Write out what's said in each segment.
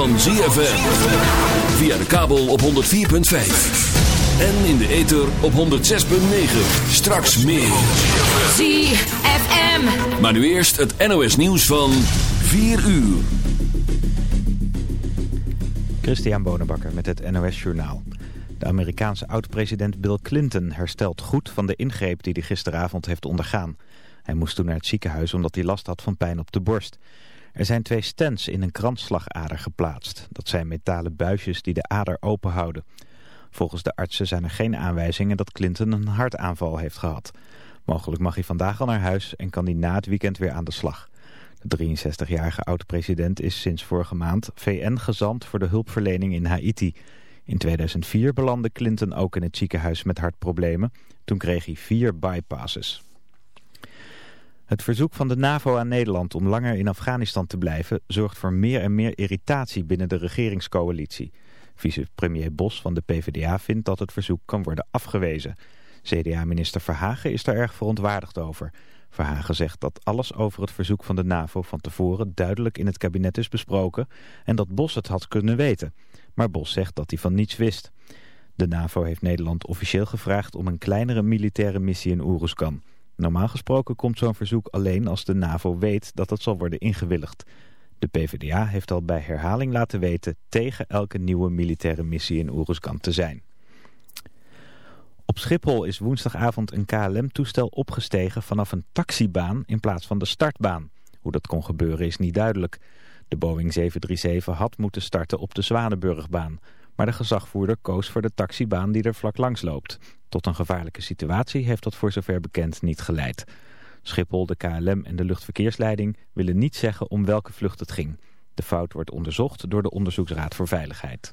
van ZFM. Via de kabel op 104.5. En in de ether op 106.9. Straks meer. ZFM. Maar nu eerst het NOS nieuws van 4 uur. Christian Bonenbakker met het NOS Journaal. De Amerikaanse oud-president Bill Clinton herstelt goed van de ingreep die hij gisteravond heeft ondergaan. Hij moest toen naar het ziekenhuis omdat hij last had van pijn op de borst. Er zijn twee stents in een kransslagader geplaatst. Dat zijn metalen buisjes die de ader openhouden. Volgens de artsen zijn er geen aanwijzingen dat Clinton een hartaanval heeft gehad. Mogelijk mag hij vandaag al naar huis en kan hij na het weekend weer aan de slag. De 63-jarige oud-president is sinds vorige maand VN-gezant voor de hulpverlening in Haiti. In 2004 belandde Clinton ook in het ziekenhuis met hartproblemen. Toen kreeg hij vier bypasses. Het verzoek van de NAVO aan Nederland om langer in Afghanistan te blijven... zorgt voor meer en meer irritatie binnen de regeringscoalitie. Vicepremier Bos van de PvdA vindt dat het verzoek kan worden afgewezen. CDA-minister Verhagen is daar erg verontwaardigd over. Verhagen zegt dat alles over het verzoek van de NAVO van tevoren duidelijk in het kabinet is besproken... en dat Bos het had kunnen weten. Maar Bos zegt dat hij van niets wist. De NAVO heeft Nederland officieel gevraagd om een kleinere militaire missie in Oeruzkan... Normaal gesproken komt zo'n verzoek alleen als de NAVO weet dat het zal worden ingewilligd. De PvdA heeft al bij herhaling laten weten tegen elke nieuwe militaire missie in Oeruzkan te zijn. Op Schiphol is woensdagavond een KLM-toestel opgestegen vanaf een taxibaan in plaats van de startbaan. Hoe dat kon gebeuren is niet duidelijk. De Boeing 737 had moeten starten op de Zwanenburgbaan. Maar de gezagvoerder koos voor de taxibaan die er vlak langs loopt. Tot een gevaarlijke situatie heeft dat voor zover bekend niet geleid. Schiphol, de KLM en de luchtverkeersleiding willen niet zeggen om welke vlucht het ging. De fout wordt onderzocht door de Onderzoeksraad voor Veiligheid.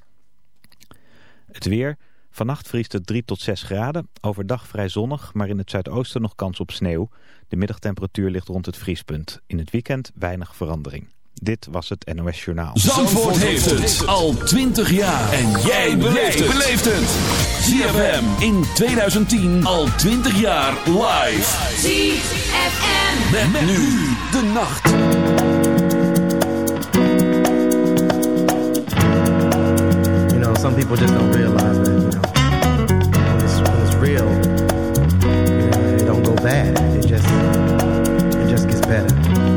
Het weer. Vannacht vriest het 3 tot 6 graden. Overdag vrij zonnig, maar in het zuidoosten nog kans op sneeuw. De middagtemperatuur ligt rond het vriespunt. In het weekend weinig verandering. Dit was het NOS Journaal. Zandvoort heeft het al 20 jaar. En jij beleeft het. ZFM in 2010 al 20 jaar live. ZFM. Met, met nu de nacht. You know, some people just don't realize that, you know, when it's, when it's real, you know, it don't go bad. It just, it just gets better.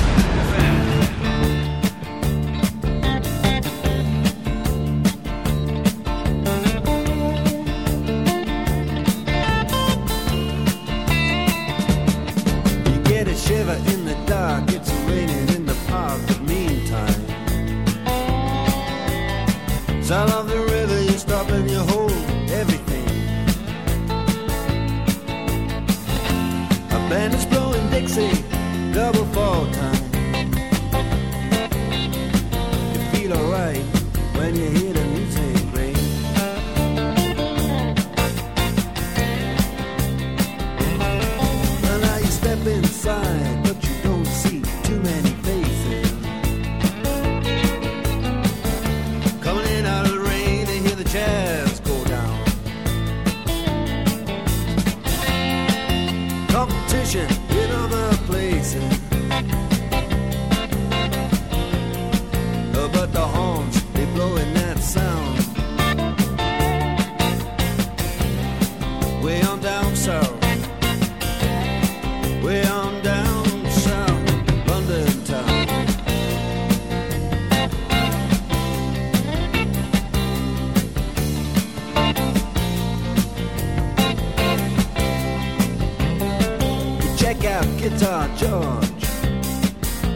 Guitar George.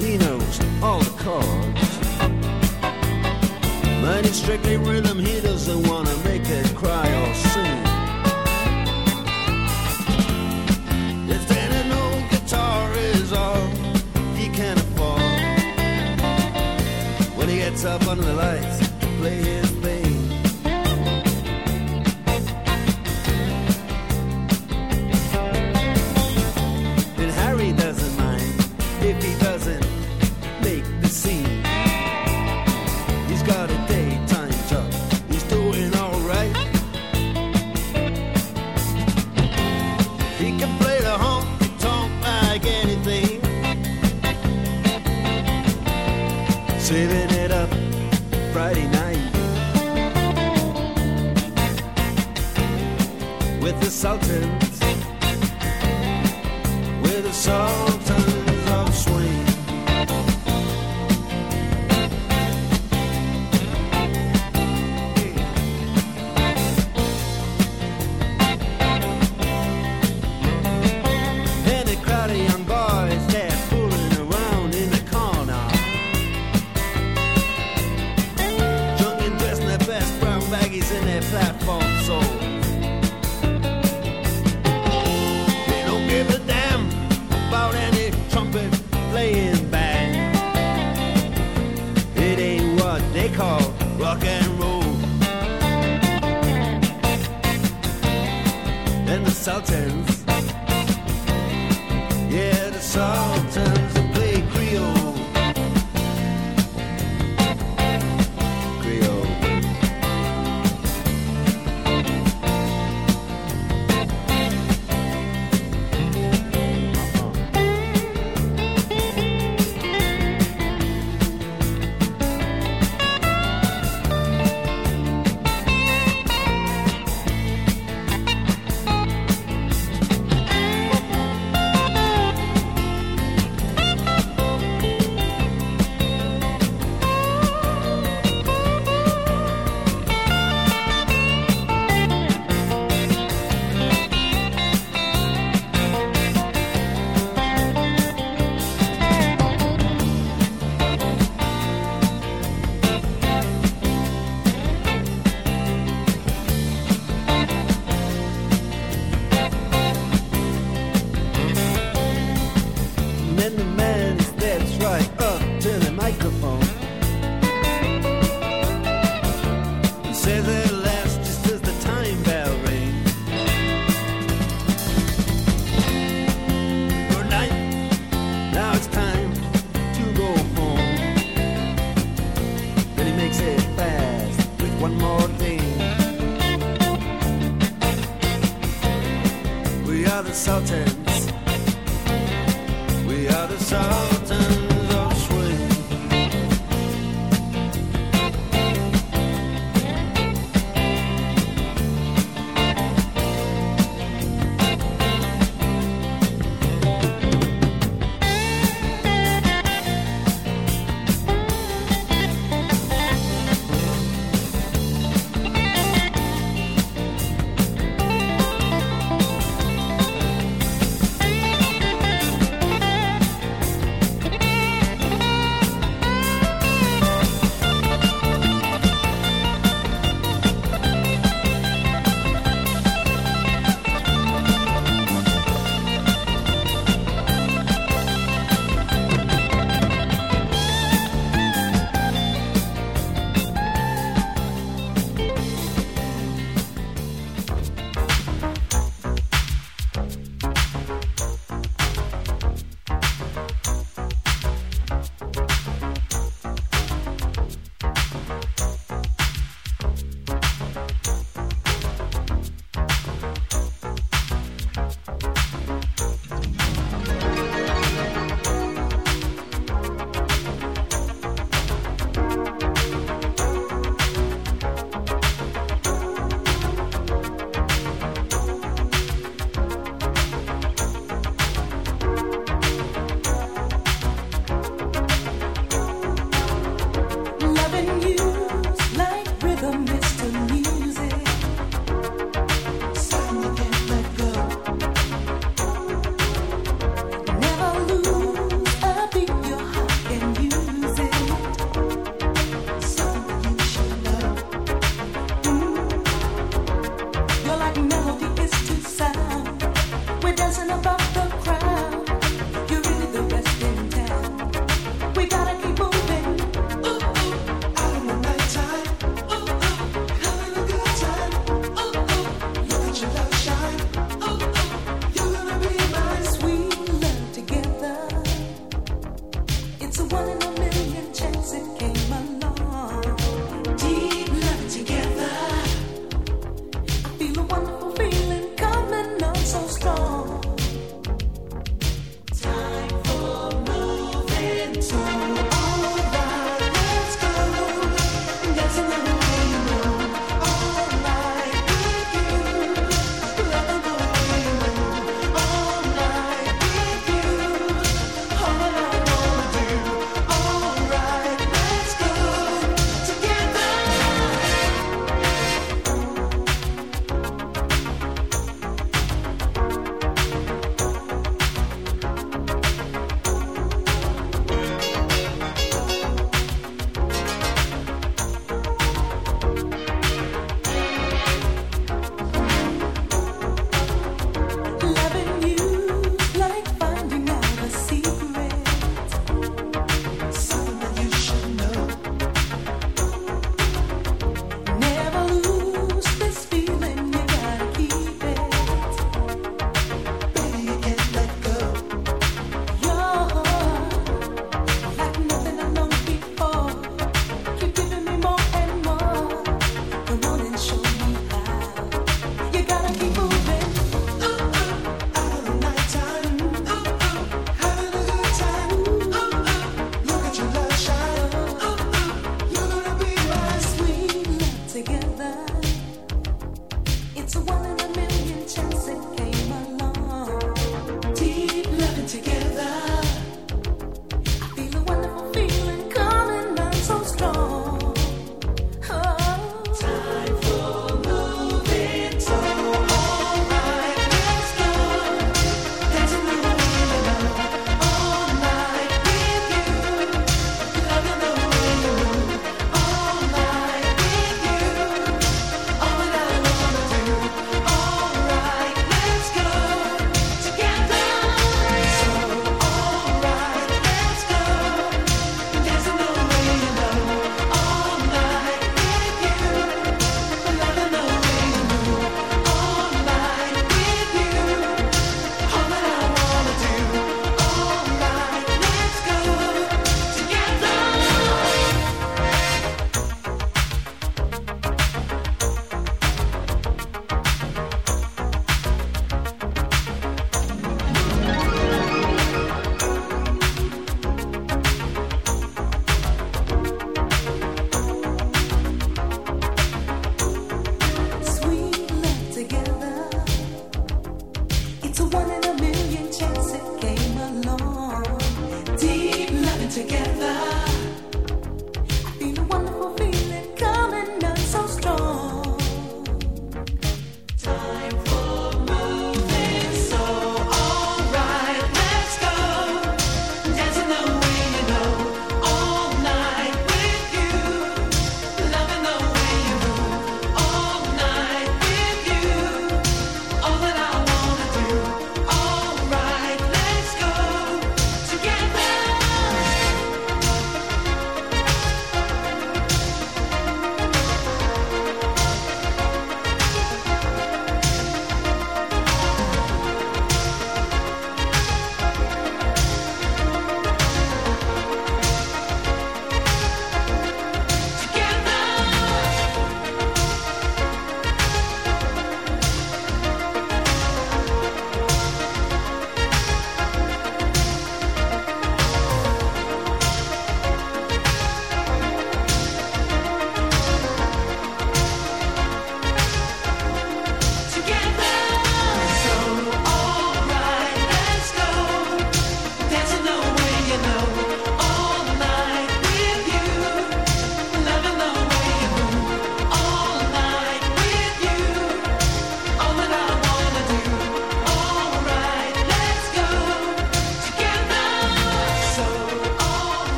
He knows all the chords. Mine strictly rhythm, he doesn't wanna make it cry or sing. Old all he can afford, when he gets up under the lights to play his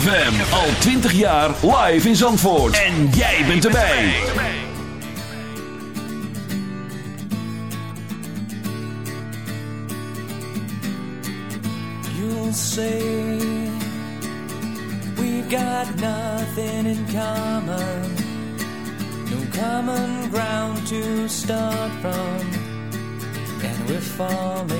ZFM. Al 20 jaar live in Zandvoort. En jij bent erbij. You'll say we've got nothing in common. No common ground to start from. And we're falling.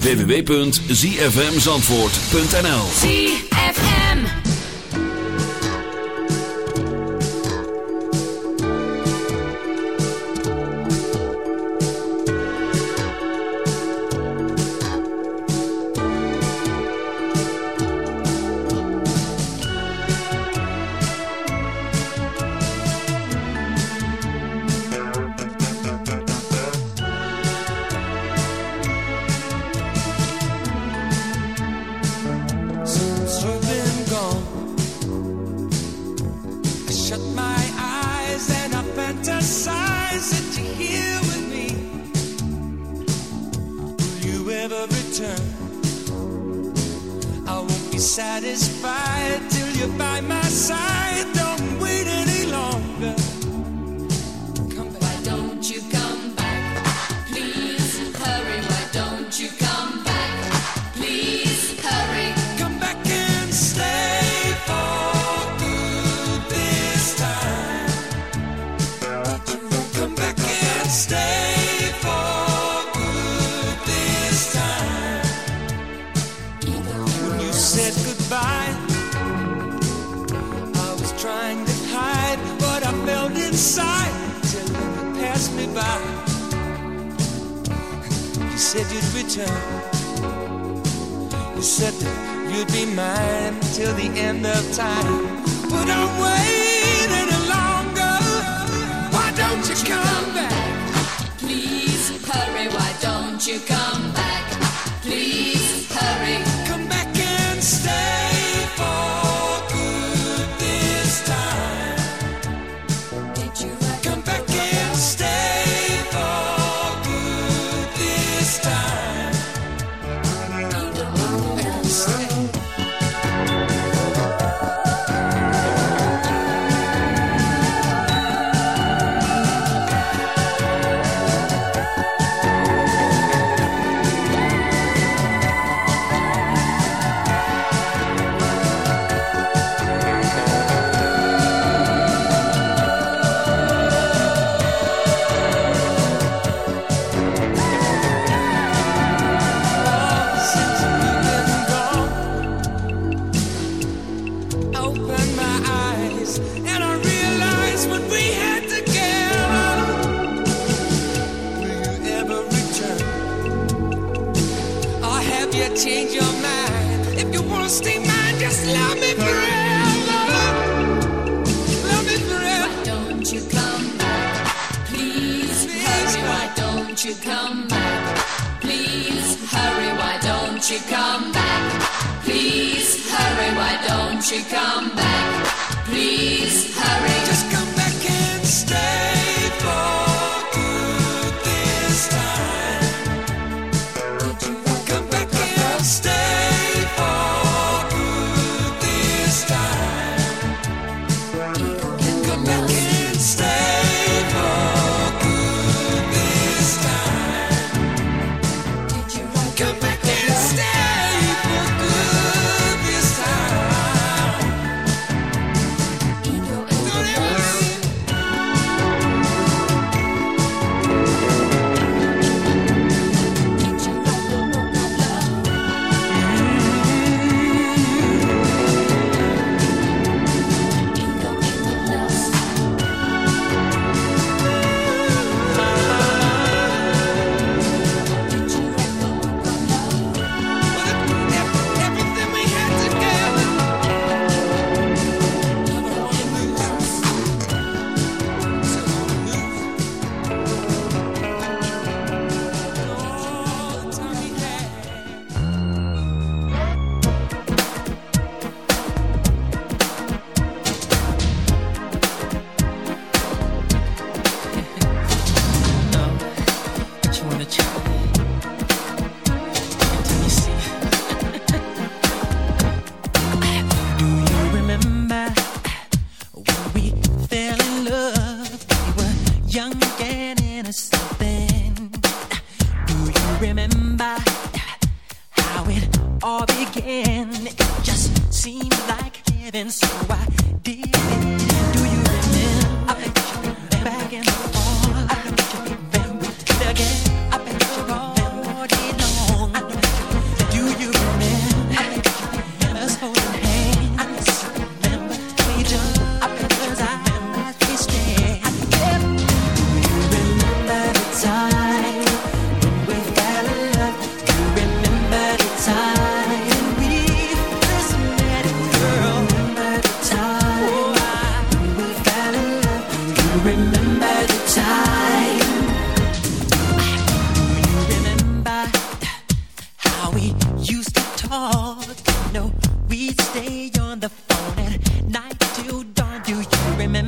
www.zfmzandvoort.nl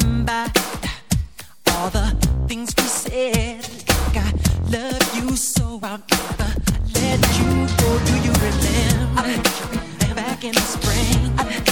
remember all the things we said. I love you, so I'll never let you go. Do you remember back in the spring?